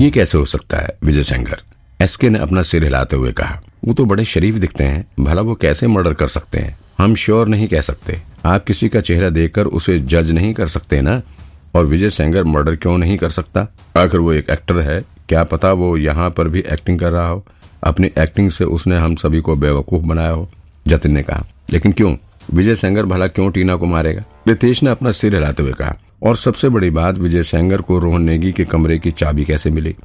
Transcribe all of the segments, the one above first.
ये कैसे हो सकता है, विजय शंकर? एसके ने अपना सिर हिलाते हुए कहा, वो तो बड़े शरीफ दिखते हैं, भला वो कैसे मर्डर कर सकते हैं? हम श्योर नहीं कह सकते। आप किसी का चेहरा देखकर उसे जज नहीं कर सकते ना? और विजय सेंगर मर्डर क्यों नहीं कर सकता? आखिर वो एक एक्टर है, क्या पता वो यहाँ पर भी एक्टिंग कर रहा हो? अपनी एक्टिंग से उसने हम सभी को बेवकूफ़ बनाया हो? जतिन ने कहा, लेकिन क्यों? विजय सेंगर भला क्यों टीना को मारेगा? रितेश ने अपना सिर हिलाते हुए कहा और सबसे बड़ी बात विजय सेंगर को रोहन नेगी के कमरे की चाबी कैसे मिली?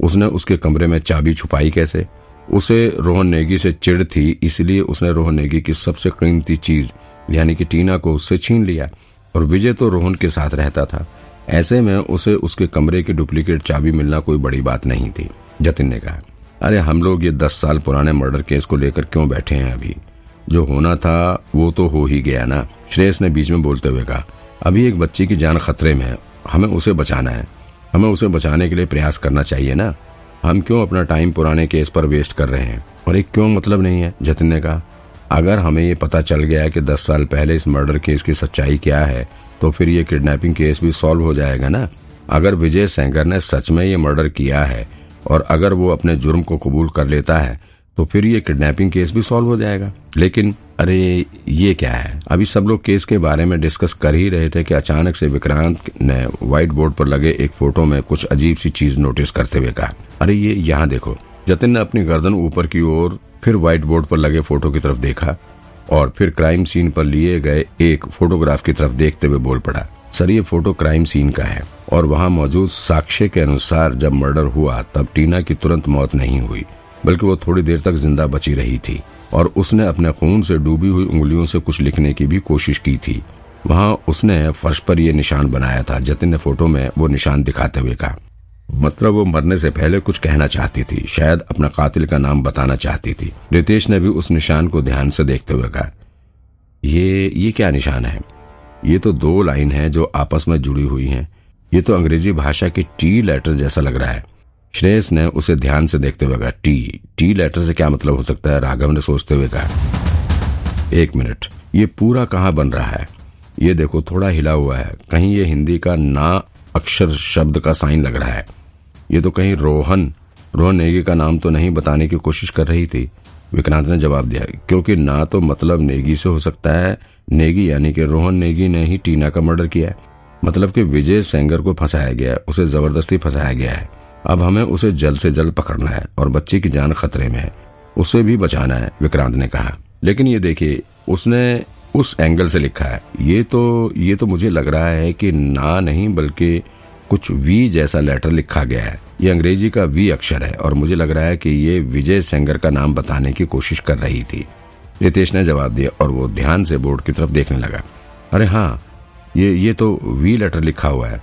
उसने उसके कमरे में चाबी छुपाई कैसे? उसे रोहन नेगी से चिड़ थी, इसलिए उसने रोहन नेगी की सबसे कीमती चीज़, यानी कि टीना को उससे छीन लिया। और विजय तो रोहन के साथ रहता था। ऐसे में उसे उसके कमरे की डुप्लीकेट चाबी मिलना कोई बड़ी बात नहीं थी, जतिन ने कहा। अरे, हम लोग ये दस साल पुराने मर्डर केस को लेकर क्यों बैठे हैं अभी? जो होना था, वो तो हो ही गया ना, श्रेयस ने बीच में बोलते हुए कहा। अभी एक बच्चे की जान खतरे में है। हमें उसे बचाना है। हमें उसे बचाने के लिए प्रयास करना चाहिए ना। हम क्यों अपना टाइम पुराने केस पर वेस्ट कर रहे हैं? और एक क्यों मतलब नहीं है जतिन ने कहा अगर हमें ये पता चल गया कि दस साल पहले इस मर्डर केस की सच्चाई क्या है तो फिर ये किडनैपिंग केस भी सॉल्व हो जाएगा ना। अगर विजय सेंगर ने सच में ये मर्डर किया है, और अगर वो अपने जुर्म को कबूल कर लेता है तो फिर ये किडनैपिंग केस भी सॉल्व हो जाएगा। लेकिन अरे, ये क्या है? अभी सब लोग केस के बारे में डिस्कस कर ही रहे थे कि अचानक से विक्रांत ने व्हाइट बोर्ड पर लगे एक फ़ोटो में कुछ अजीब सी चीज़ नोटिस करते हुए कहा, अरे, ये यहाँ देखो। जतिन ने अपनी गर्दन ऊपर की ओर फिर व्हाइट बोर्ड पर लगे फ़ोटो की तरफ़ देखा और फिर क्राइम सीन पर लिए गए एक फोटोग्राफ की तरफ़ देखते हुए बोल पड़ा, सर, ये फ़ोटो क्राइम सीन का है। और वहाँ मौजूद साक्ष्य के अनुसार जब मर्डर हुआ, तब टीना की तुरंत मौत नहीं हुई, बल्कि वो थोड़ी देर तक ज़िंदा बची रही थी। और उसने अपने खून से डूबी हुई उंगलियों से कुछ लिखने की भी कोशिश की थी। वहाँ उसने फर्श पर यह निशान बनाया था, जतिन ने फ़ोटो में वो निशान दिखाते हुए कहा। मतलब वो मरने से पहले कुछ कहना चाहती थी, शायद अपना कातिल का नाम बताना चाहती थी। रितेश ने भी उस निशान को ध्यान से देखते हुए कहा, ये ये क्या निशान है? ये तो दो लाइन है जो आपस में जुड़ी हुई हैं। ये तो अंग्रेज़ी भाषा के टी लेटर जैसा लग रहा है। श्रेयस ने उसे ध्यान से देखते हुए कहा, टी टी लेटर से क्या मतलब हो सकता है? राघव ने सोचते हुए कहा, एक मिनट, ये पूरा कहाँ बन रहा है? ये देखो, थोड़ा हिला हुआ है। कहीं ये हिंदी का ना अक्षर शब्द का साइन लग रहा है। ये तो कहीं रोहन रोहन नेगी का नाम तो नहीं बताने की कोशिश कर रही थी। विक्रांत ने जवाब दिया, क्योंकि ना तो मतलब नेगी से हो सकता है। नेगी यानी कि रोहन नेगी ने ही टीना का मर्डर किया मतलब कि विजय सेंगर को फंसाया गया है, उसे ज़बरदस्ती फंसाया गया है। अब हमें उसे जल्द से जल्द पकड़ना है और बच्चे की जान खतरे में है। उसे भी बचाना है, विक्रांत ने कहा। लेकिन ये देखिए, उसने उस एंगल से लिखा है। ये तो ये तो मुझे लग रहा है कि ना नहीं, बल्कि कुछ वी जैसा लेटर लिखा गया है। ये अंग्रेज़ी का वी अक्षर है और मुझे लग रहा है कि ये विजय सेंगर का नाम बताने की कोशिश कर रही थी। रितेश ने जवाब दिया और वो ध्यान से बोर्ड की तरफ़ देखने लगा। अरे हाँ ये ये तो वी लेटर लिखा हुआ है।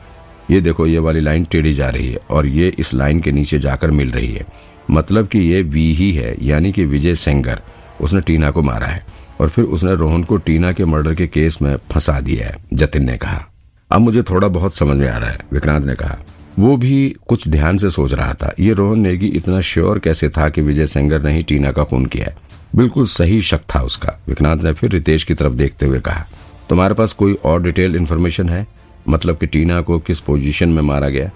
ये देखो, ये वाली लाइन टेढ़ी जा रही है और ये इस लाइन के नीचे जाकर मिल रही है। मतलब कि ये वी ही है, यानी कि विजय सेंगर। उसने टीना को मारा है और फिर उसने रोहन को टीना के मर्डर के केस में फंसा दिया है, जतिन ने कहा। अब मुझे थोड़ा बहुत समझ में आ रहा है, विक्रांत ने कहा। वो भी कुछ ध्यान से सोच रहा था, ये रोहन नेगी इतना श्योर कैसे था कि विजय सेंगर ने ही टीना का खून किया है। बिल्कुल सही शक था उसका, विक्रांत ने फिर रितेश की तरफ़ देखते हुए कहा। तुम्हारे पास कोई और डिटेल इन्फॉर्मेशन है? मतलब कि टीना को किस पोजीशन में मारा गया,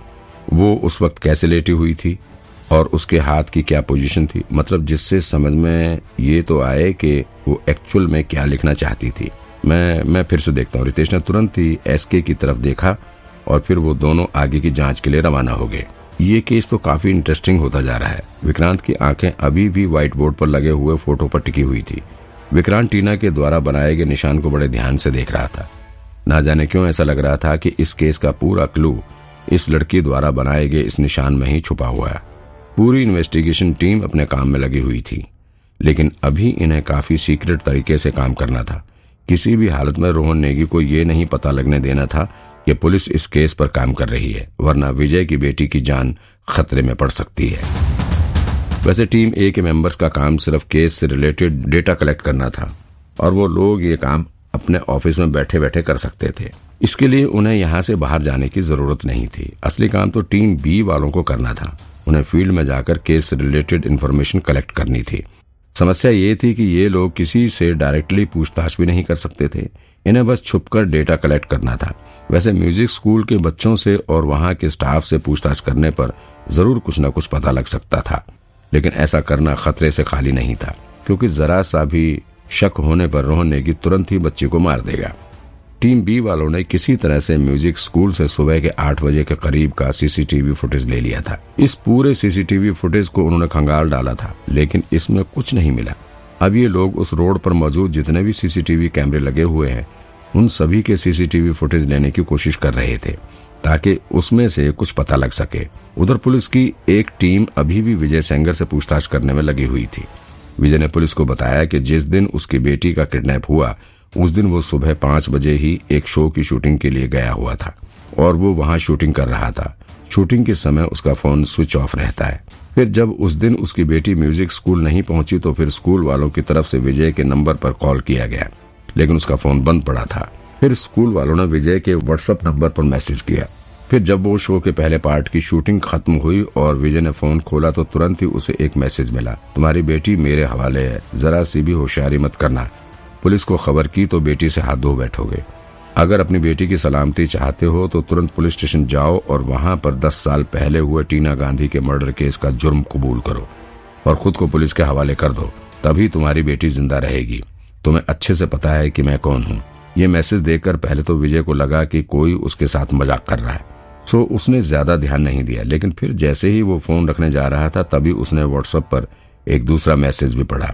वो उस वक्त कैसे लेटी हुई थी और उसके हाथ की क्या पोजीशन थी मतलब जिससे समझ में ये तो आए कि वो एक्चुअल में क्या लिखना चाहती थी। मैं मैं फिर से देखता हूँ। रितेश ने तुरंत ही एसके की तरफ़ देखा और फिर वो दोनों आगे की जाँच के लिए रवाना हो गए। ये केस तो काफ़ी इंटरेस्टिंग होता जा रहा है। विक्रांत की आँखें अभी भी व्हाइट बोर्ड पर लगे हुए फ़ोटो पर टिकी हुई थी। विक्रांत टीना के द्वारा बनाए गए निशान को बड़े ध्यान से देख रहा था। ना जाने क्यों ऐसा लग रहा था कि इस केस का पूरा क्लू इस लड़की द्वारा बनाए गए इस निशान में ही छुपा हुआ है। पूरी इन्वेस्टिगेशन टीम अपने काम में लगी हुई थी। लेकिन अभी इन्हें काफ़ी सीक्रेट तरीके से काम करना था। किसी भी हालत में रोहन नेगी को ये नहीं पता लगने देना था कि पुलिस इस केस पर काम कर रही है, वरना विजय की बेटी की जान खतरे में पड़ सकती है। वैसे टीम ए के मेंबर्स का काम सिर्फ़ केस से रिलेटेड डेटा कलेक्ट करना था, और वो लोग ये काम अपने ऑफ़िस में बैठे बैठे कर सकते थे। इसके लिए उन्हें यहाँ से बाहर जाने की ज़रूरत नहीं थी। असली काम तो टीम बी वालों को करना था। उन्हें फ़ील्ड में जाकर केस रिलेटेड इन्फॉर्मेशन कलेक्ट करनी थी। समस्या ये थी कि ये लोग किसी से डायरेक्टली पूछताछ भी नहीं कर सकते थे। इन्हें बस छुपकर डेटा कलेक्ट करना था। वैसे म्यूज़िक स्कूल के बच्चों से और वहाँ के स्टाफ से पूछताछ करने पर ज़रूर कुछ न कुछ पता लग सकता था। लेकिन ऐसा करना खतरे से खाली नहीं था, क्योंकि जरा सा भी शक होने पर रोहन नेगी तुरंत ही बच्चे को मार देगा। टीम बी वालों ने किसी तरह से म्यूज़िक स्कूल से सुबह के आठ बजे के करीब का सीसीटीवी फुटेज ले लिया था। इस पूरे सीसीटीवी फुटेज को उन्होंने खंगाल डाला था, लेकिन इसमें कुछ नहीं मिला। अब ये लोग उस रोड पर मौजूद जितने भी सीसीटीवी कैमरे लगे हुए हैं, उन सभी के सीसीटीवी फुटेज लेने की कोशिश कर रहे थे, ताकि उसमें से कुछ पता लग सके। उधर पुलिस की एक टीम अभी भी विजय सेंगर से पूछताछ करने में लगी हुई थी। विजय ने पुलिस को बताया कि जिस दिन उसकी बेटी का किडनैप हुआ, उस दिन वो सुबह पाँच बजे ही एक शो की शूटिंग के लिए गया हुआ था और वो वहाँ शूटिंग कर रहा था। शूटिंग के समय उसका फ़ोन स्विच ऑफ़ रहता है। फिर जब उस दिन उसकी बेटी म्यूज़िक स्कूल नहीं पहुँची तो फिर स्कूल वालों की तरफ़ से विजय के नंबर पर कॉल किया गया, लेकिन उसका फ़ोन बंद पड़ा था। फिर स्कूल वालों ने विजय के व्हाट्सएप नंबर पर मैसेज किया। फिर जब वो शो के पहले पार्ट की शूटिंग खत्म हुई और विजय ने फ़ोन खोला तो तुरंत ही उसे एक मैसेज मिला, तुम्हारी बेटी मेरे हवाले है, जरा सी भी होशियारी मत करना। पुलिस को खबर की तो बेटी से हाथ धो बैठोगे। अगर अपनी बेटी की सलामती चाहते हो तो तुरंत पुलिस स्टेशन जाओ और वहाँ पर दस साल पहले हुए टीना गांधी के मर्डर केस का जुर्म कबूल करो और खुद को पुलिस के हवाले कर दो, तभी तुम्हारी बेटी ज़िंदा रहेगी। तुम्हें अच्छे से पता है कि मैं कौन हूँ। ये मैसेज देखकर पहले तो विजय को लगा कि कोई उसके साथ मज़ाक कर रहा है। सो उसने ज़्यादा ध्यान नहीं दिया। लेकिन फिर जैसे ही वो फ़ोन रखने जा रहा था, तभी उसने व्हाट्सएप पर एक दूसरा मैसेज भी पढ़ा।